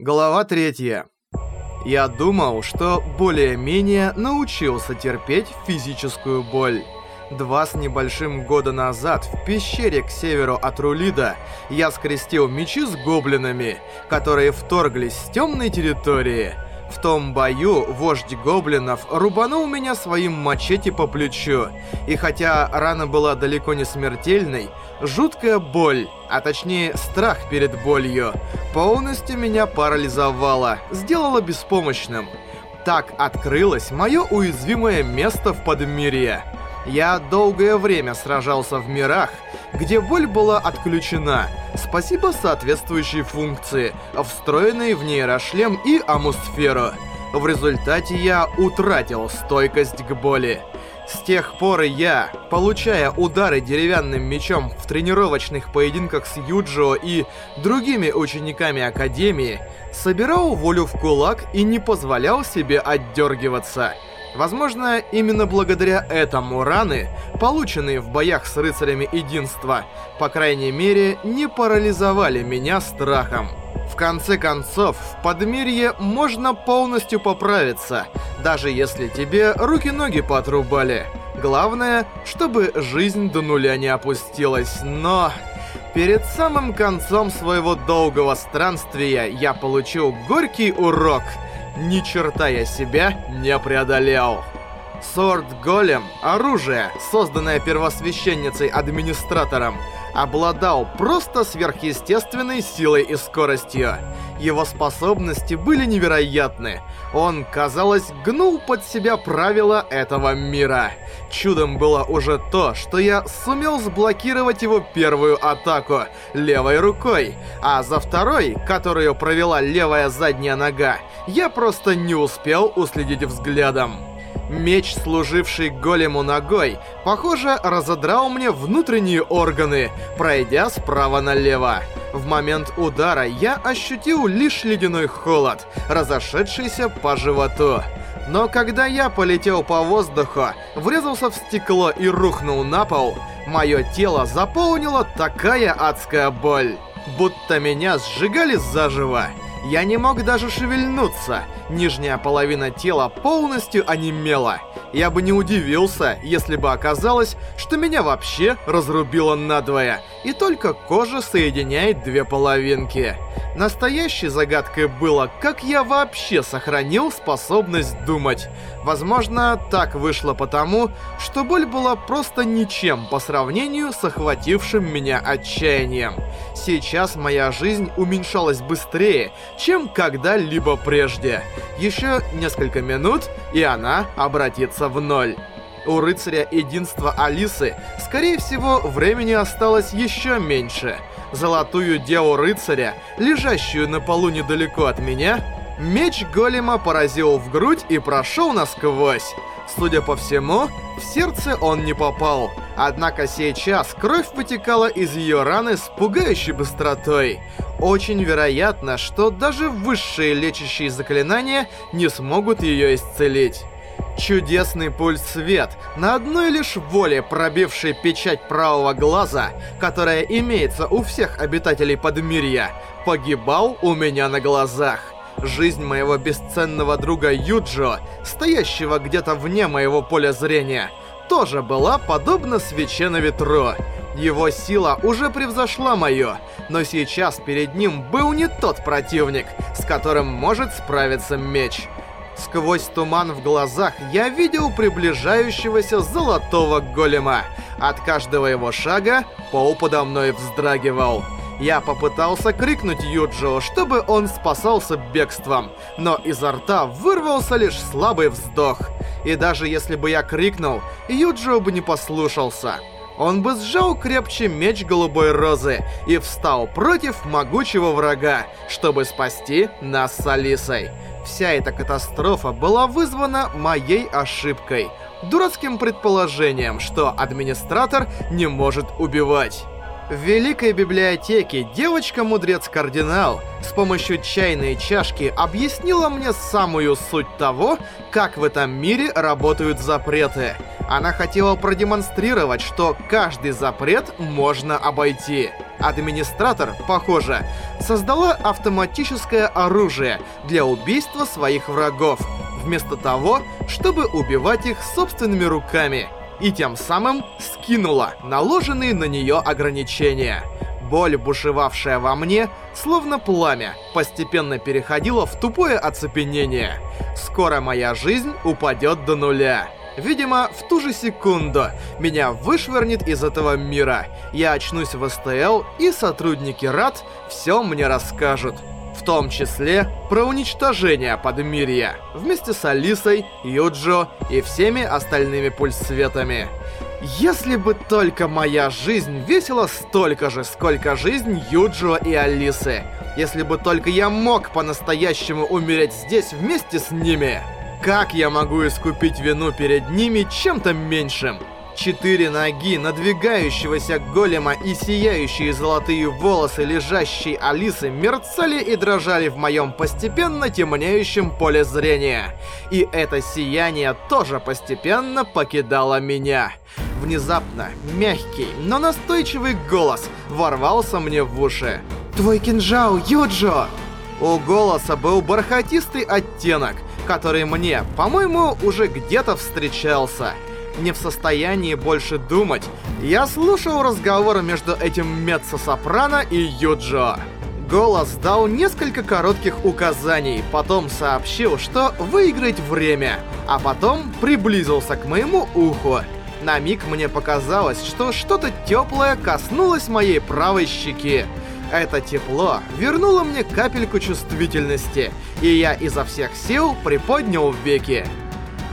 Глава третья. Я думал, что более-менее научился терпеть физическую боль. Два с небольшим года назад в пещере к северу от Рулида я скрестил мечи с гоблинами, которые вторглись с темной территории. В том бою вождь гоблинов рубанул меня своим мачете по плечу, и хотя рана была далеко не смертельной, жуткая боль, а точнее страх перед болью, полностью меня парализовала, сделала беспомощным. Так открылось мое уязвимое место в Подмирье. Я долгое время сражался в мирах, где боль была отключена, спасибо соответствующей функции, встроенной в нейрошлем и амусферу. В результате я утратил стойкость к боли. С тех пор я, получая удары деревянным мечом в тренировочных поединках с Юджио и другими учениками Академии, собирал волю в кулак и не позволял себе отдергиваться. Возможно, именно благодаря этому раны, полученные в боях с рыцарями единства, по крайней мере, не парализовали меня страхом. В конце концов, в Подмирье можно полностью поправиться, даже если тебе руки-ноги поотрубали. Главное, чтобы жизнь до нуля не опустилась, но... Перед самым концом своего долгого странствия я получил горький урок. Ни черта я себя не преодолел. Сорд Голем, оружие, созданное первосвященницей-администратором, обладал просто сверхъестественной силой и скоростью. Его способности были невероятны. Он, казалось, гнул под себя правила этого мира. Чудом было уже то, что я сумел сблокировать его первую атаку левой рукой, а за второй, которую провела левая задняя нога, я просто не успел уследить взглядом. Меч, служивший голему ногой, похоже, разодрал мне внутренние органы, пройдя справа налево. В момент удара я ощутил лишь ледяной холод, разошедшийся по животу. Но когда я полетел по воздуху, врезался в стекло и рухнул на пол, мое тело заполнило такая адская боль, будто меня сжигали заживо. Я не мог даже шевельнуться. Нижняя половина тела полностью онемела. Я бы не удивился, если бы оказалось, что меня вообще разрубило надвое, и только кожа соединяет две половинки. Настоящей загадкой было, как я вообще сохранил способность думать. Возможно, так вышло потому, что боль была просто ничем по сравнению с охватившим меня отчаянием. Сейчас моя жизнь уменьшалась быстрее, чем когда-либо прежде. Еще несколько минут, и она обратится в ноль. У рыцаря единства Алисы, скорее всего, времени осталось еще меньше. Золотую деву рыцаря, лежащую на полу недалеко от меня, меч голема поразил в грудь и прошел насквозь. Судя по всему, в сердце он не попал. Однако сейчас кровь вытекала из ее раны с пугающей быстротой. Очень вероятно, что даже высшие лечащие заклинания не смогут ее исцелить. Чудесный пульс свет, на одной лишь воле пробивший печать правого глаза, которая имеется у всех обитателей Подмирья, погибал у меня на глазах. Жизнь моего бесценного друга Юджо, стоящего где-то вне моего поля зрения, тоже была подобна свече на ветру. Его сила уже превзошла мою, но сейчас перед ним был не тот противник, с которым может справиться меч. Сквозь туман в глазах я видел приближающегося золотого голема. От каждого его шага пол подо мной вздрагивал. Я попытался крикнуть Юджио, чтобы он спасался бегством, но изо рта вырвался лишь слабый вздох. И даже если бы я крикнул, Юджио бы не послушался. Он бы сжал крепче меч голубой розы и встал против могучего врага, чтобы спасти нас с Алисой. Вся эта катастрофа была вызвана моей ошибкой, дурацким предположением, что администратор не может убивать. В Великой Библиотеке девочка-мудрец-кардинал с помощью чайной чашки объяснила мне самую суть того, как в этом мире работают запреты. Она хотела продемонстрировать, что каждый запрет можно обойти. Администратор, похоже, создала автоматическое оружие для убийства своих врагов, вместо того, чтобы убивать их собственными руками – и тем самым скинула наложенные на нее ограничения. Боль, бушевавшая во мне, словно пламя, постепенно переходила в тупое оцепенение. Скоро моя жизнь упадет до нуля. Видимо, в ту же секунду меня вышвырнет из этого мира. Я очнусь в СТЛ, и сотрудники РАД все мне расскажут том числе про уничтожение Подмирья, вместе с Алисой, Юджо и всеми остальными пульсцветами. Если бы только моя жизнь весила столько же, сколько жизнь Юджо и Алисы. Если бы только я мог по-настоящему умереть здесь вместе с ними. Как я могу искупить вину перед ними чем-то меньшим? Четыре ноги надвигающегося голема и сияющие золотые волосы лежащей Алисы мерцали и дрожали в моем постепенно темнеющем поле зрения. И это сияние тоже постепенно покидало меня. Внезапно, мягкий, но настойчивый голос ворвался мне в уши. «Твой кинжал, Юджо!» У голоса был бархатистый оттенок, который мне, по-моему, уже где-то встречался не в состоянии больше думать, я слушал разговор между этим меццо-сопрано и Юджо. Голос дал несколько коротких указаний, потом сообщил, что выиграть время, а потом приблизился к моему уху. На миг мне показалось, что что-то теплое коснулось моей правой щеки. Это тепло вернуло мне капельку чувствительности, и я изо всех сил приподнял веки.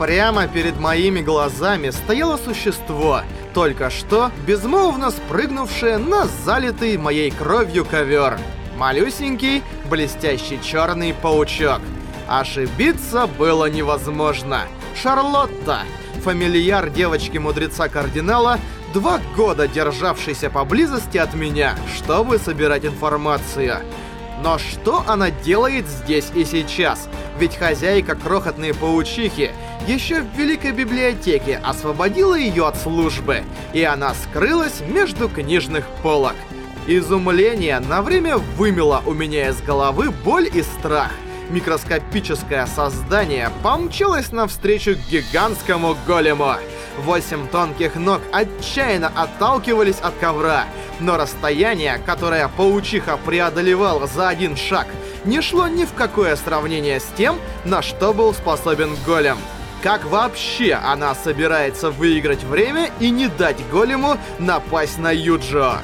Прямо перед моими глазами стояло существо, только что безмолвно спрыгнувшее на залитый моей кровью ковер. Малюсенький, блестящий черный паучок. Ошибиться было невозможно. Шарлотта, фамильяр девочки-мудреца-кардинала, два года державшийся поблизости от меня, чтобы собирать информацию. Но что она делает здесь и сейчас? Ведь хозяйка крохотной паучихи еще в Великой Библиотеке освободила ее от службы, и она скрылась между книжных полок. Изумление на время вымело у меня из головы боль и страх. Микроскопическое создание помчалось навстречу гигантскому голему. Восемь тонких ног отчаянно отталкивались от ковра, но расстояние, которое паучиха преодолевала за один шаг, не шло ни в какое сравнение с тем, на что был способен голем. Как вообще она собирается выиграть время и не дать голему напасть на Юджо?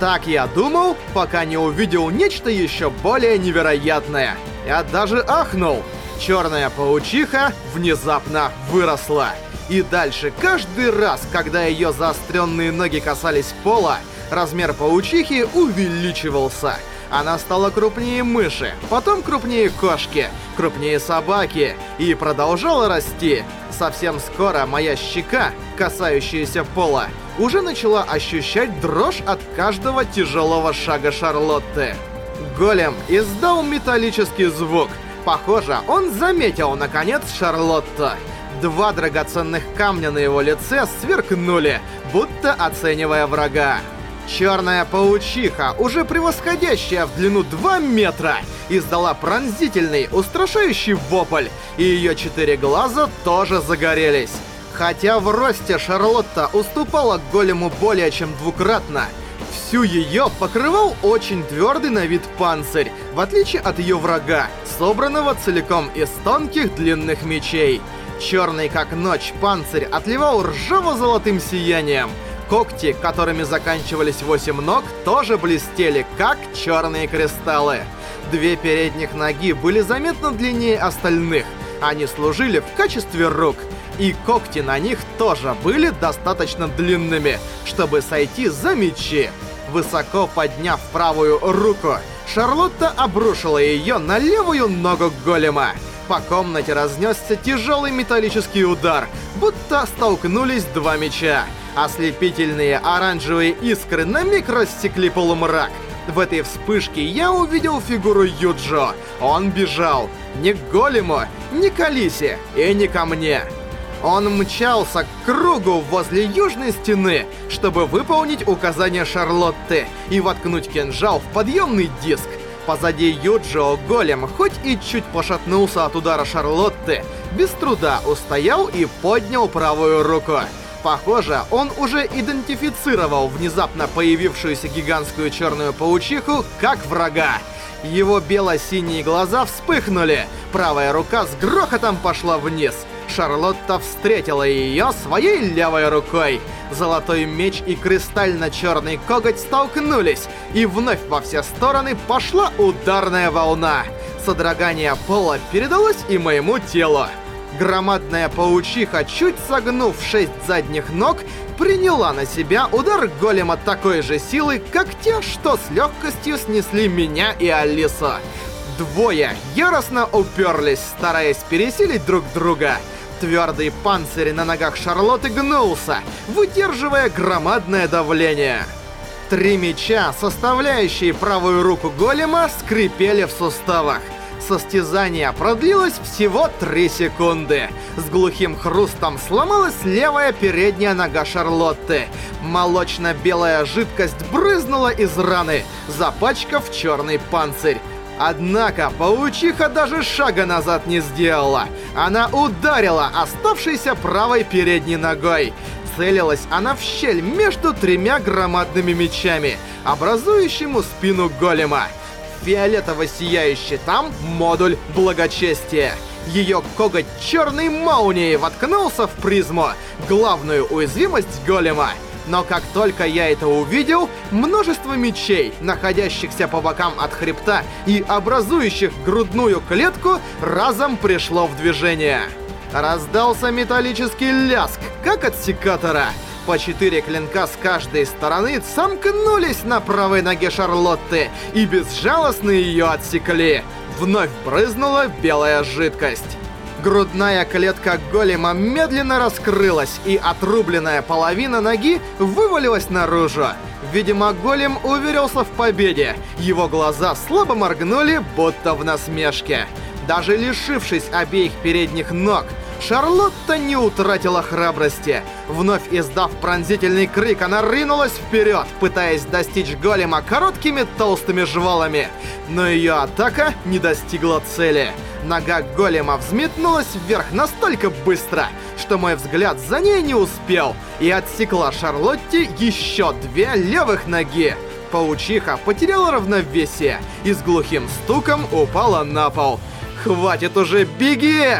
Так я думал, пока не увидел нечто еще более невероятное. Я даже ахнул. Черная паучиха внезапно выросла. И дальше, каждый раз, когда ее заостренные ноги касались пола, размер паучихи увеличивался. Она стала крупнее мыши, потом крупнее кошки, крупнее собаки и продолжала расти. Совсем скоро моя щека, касающаяся пола, уже начала ощущать дрожь от каждого тяжелого шага Шарлотты. Голем издал металлический звук. Похоже, он заметил, наконец, Шарлотту. Два драгоценных камня на его лице сверкнули, будто оценивая врага. Черная паучиха, уже превосходящая в длину 2 метра, издала пронзительный, устрашающий вопль, и ее четыре глаза тоже загорелись. Хотя в росте Шарлотта уступала голему более чем двукратно, всю ее покрывал очень твердый на вид панцирь, в отличие от ее врага, собранного целиком из тонких длинных мечей. Черный как ночь панцирь отливал ржаво-золотым сиянием — Когти, которыми заканчивались восемь ног, тоже блестели, как черные кристаллы. Две передних ноги были заметно длиннее остальных. Они служили в качестве рук. И когти на них тоже были достаточно длинными, чтобы сойти за мечи. Высоко подняв правую руку, Шарлотта обрушила ее на левую ногу голема. По комнате разнесся тяжелый металлический удар, будто столкнулись два меча. Ослепительные оранжевые искры на миг рассекли полумрак. В этой вспышке я увидел фигуру Юджо. Он бежал. Не к голему, не к Алисе и не ко мне. Он мчался к кругу возле южной стены, чтобы выполнить указания Шарлотты и воткнуть кинжал в подъемный диск. Позади Юджио голем, хоть и чуть пошатнулся от удара Шарлотты, без труда устоял и поднял правую руку. Похоже, он уже идентифицировал внезапно появившуюся гигантскую черную паучиху как врага. Его бело-синие глаза вспыхнули, правая рука с грохотом пошла вниз. Шарлотта встретила ее своей левой рукой. Золотой меч и кристально-черный коготь столкнулись, и вновь во все стороны пошла ударная волна. Содрогание пола передалось и моему телу. Громадная паучиха, чуть согнув шесть задних ног, приняла на себя удар голема такой же силы, как те, что с легкостью снесли меня и Алиса. Двое яростно уперлись, стараясь пересилить друг друга. Твердый панцирь на ногах Шарлотты гнулся, выдерживая громадное давление. Три меча, составляющие правую руку голема, скрипели в суставах. Состязание продлилось всего 3 секунды. С глухим хрустом сломалась левая передняя нога Шарлотты. Молочно-белая жидкость брызнула из раны, запачкав черный панцирь. Однако паучиха даже шага назад не сделала. Она ударила оставшейся правой передней ногой. Целилась она в щель между тремя громадными мечами, образующему спину голема фиолетово-сияющий там модуль благочестия. Ее коготь черной молнией воткнулся в призму, главную уязвимость голема. Но как только я это увидел, множество мечей, находящихся по бокам от хребта и образующих грудную клетку, разом пришло в движение. Раздался металлический ляск, как от секатора — по четыре клинка с каждой стороны сомкнулись на правой ноге Шарлотты и безжалостно ее отсекли. Вновь брызнула белая жидкость. Грудная клетка голема медленно раскрылась, и отрубленная половина ноги вывалилась наружу. Видимо, голем уверился в победе. Его глаза слабо моргнули, будто в насмешке. Даже лишившись обеих передних ног, Шарлотта не утратила храбрости. Вновь издав пронзительный крик, она ринулась вперед, пытаясь достичь голема короткими толстыми жвалами. Но ее атака не достигла цели. Нога голема взметнулась вверх настолько быстро, что мой взгляд за ней не успел, и отсекла Шарлотте еще две левых ноги. Паучиха потеряла равновесие и с глухим стуком упала на пол. «Хватит уже, беги!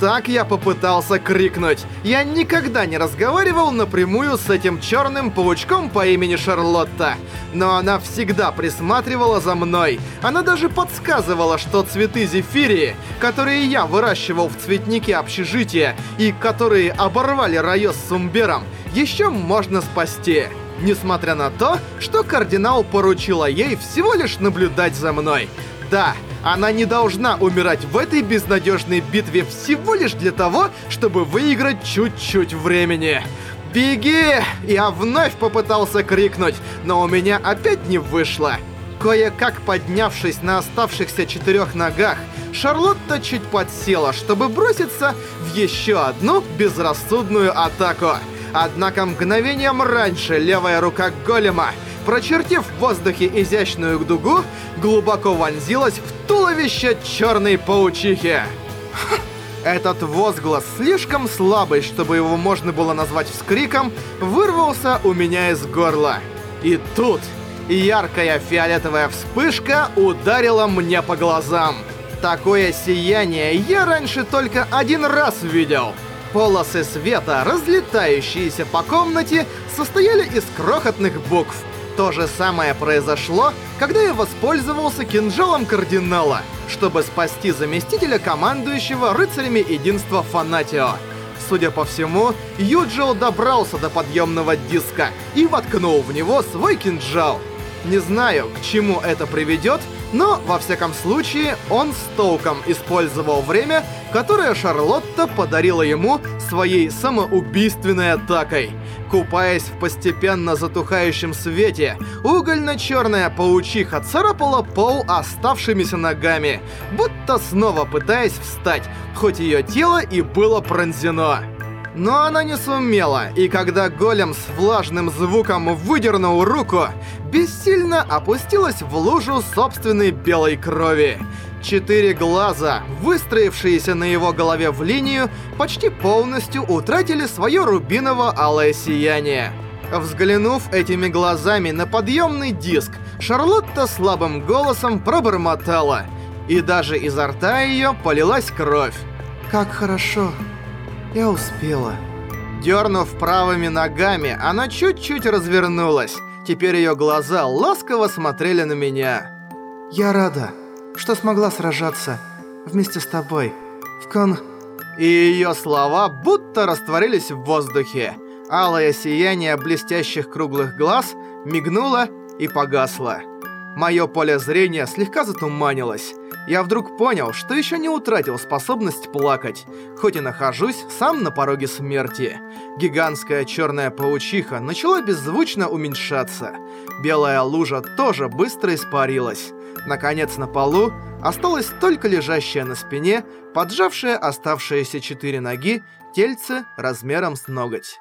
Так я попытался крикнуть. Я никогда не разговаривал напрямую с этим черным паучком по имени Шарлотта. Но она всегда присматривала за мной. Она даже подсказывала, что цветы зефирии, которые я выращивал в цветнике общежития и которые оборвали Райо с Сумбером, еще можно спасти. Несмотря на то, что кардинал поручила ей всего лишь наблюдать за мной. Да, она не должна умирать в этой безнадежной битве всего лишь для того, чтобы выиграть чуть-чуть времени. «Беги!» Я вновь попытался крикнуть, но у меня опять не вышло. Кое-как поднявшись на оставшихся четырех ногах, Шарлотта чуть подсела, чтобы броситься в еще одну безрассудную атаку. Однако мгновением раньше левая рука голема прочертив в воздухе изящную дугу, глубоко вонзилась в туловище черной паучихи. Этот возглас, слишком слабый, чтобы его можно было назвать вскриком, вырвался у меня из горла. И тут яркая фиолетовая вспышка ударила мне по глазам. Такое сияние я раньше только один раз видел. Полосы света, разлетающиеся по комнате, состояли из крохотных букв. То же самое произошло, когда я воспользовался кинжалом кардинала, чтобы спасти заместителя командующего рыцарями единства Фанатио. Судя по всему, Юджио добрался до подъемного диска и воткнул в него свой кинжал. Не знаю, к чему это приведет, но, во всяком случае, он с толком использовал время, которое Шарлотта подарила ему своей самоубийственной атакой. Купаясь в постепенно затухающем свете, угольно-черная паучиха царапала пол оставшимися ногами, будто снова пытаясь встать, хоть ее тело и было пронзено. Но она не сумела, и когда голем с влажным звуком выдернул руку, бессильно опустилась в лужу собственной белой крови. Четыре глаза, выстроившиеся на его голове в линию, почти полностью утратили свое рубиново-алое сияние. Взглянув этими глазами на подъемный диск, Шарлотта слабым голосом пробормотала, и даже изо рта ее полилась кровь. «Как хорошо, я успела». Дернув правыми ногами, она чуть-чуть развернулась. Теперь ее глаза ласково смотрели на меня. «Я рада, что смогла сражаться вместе с тобой в кон...» И ее слова будто растворились в воздухе. Алое сияние блестящих круглых глаз мигнуло и погасло. Мое поле зрения слегка затуманилось. Я вдруг понял, что еще не утратил способность плакать, хоть и нахожусь сам на пороге смерти. Гигантская черная паучиха начала беззвучно уменьшаться. Белая лужа тоже быстро испарилась. Наконец на полу осталась только лежащая на спине, поджавшая оставшиеся четыре ноги, тельце размером с ноготь.